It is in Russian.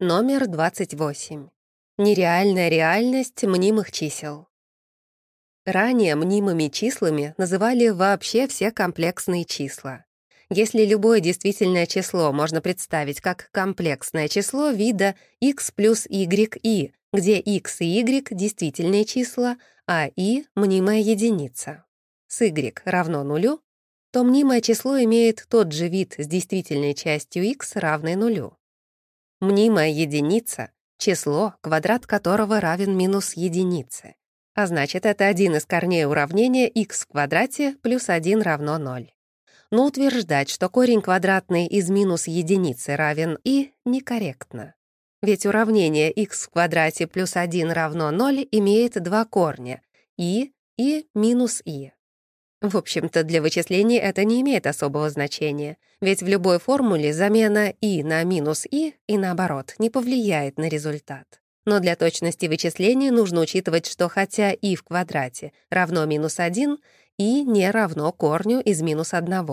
Номер 28. Нереальная реальность мнимых чисел. Ранее мнимыми числами называли вообще все комплексные числа. Если любое действительное число можно представить как комплексное число вида x плюс y i, где x и y — действительные числа, а i — мнимая единица. С y равно нулю, то мнимое число имеет тот же вид с действительной частью x равной нулю. Мнимая единица — число, квадрат которого равен минус единице. А значит, это один из корней уравнения x в квадрате плюс 1 равно 0. Но утверждать, что корень квадратный из минус единицы равен и, некорректно. Ведь уравнение x в квадрате плюс 1 равно 0 имеет два корня — и и минус и. В общем-то, для вычислений это не имеет особого значения, ведь в любой формуле замена «и» на минус «и» и наоборот не повлияет на результат. Но для точности вычисления нужно учитывать, что хотя «и» в квадрате равно минус 1, «и» не равно корню из минус 1.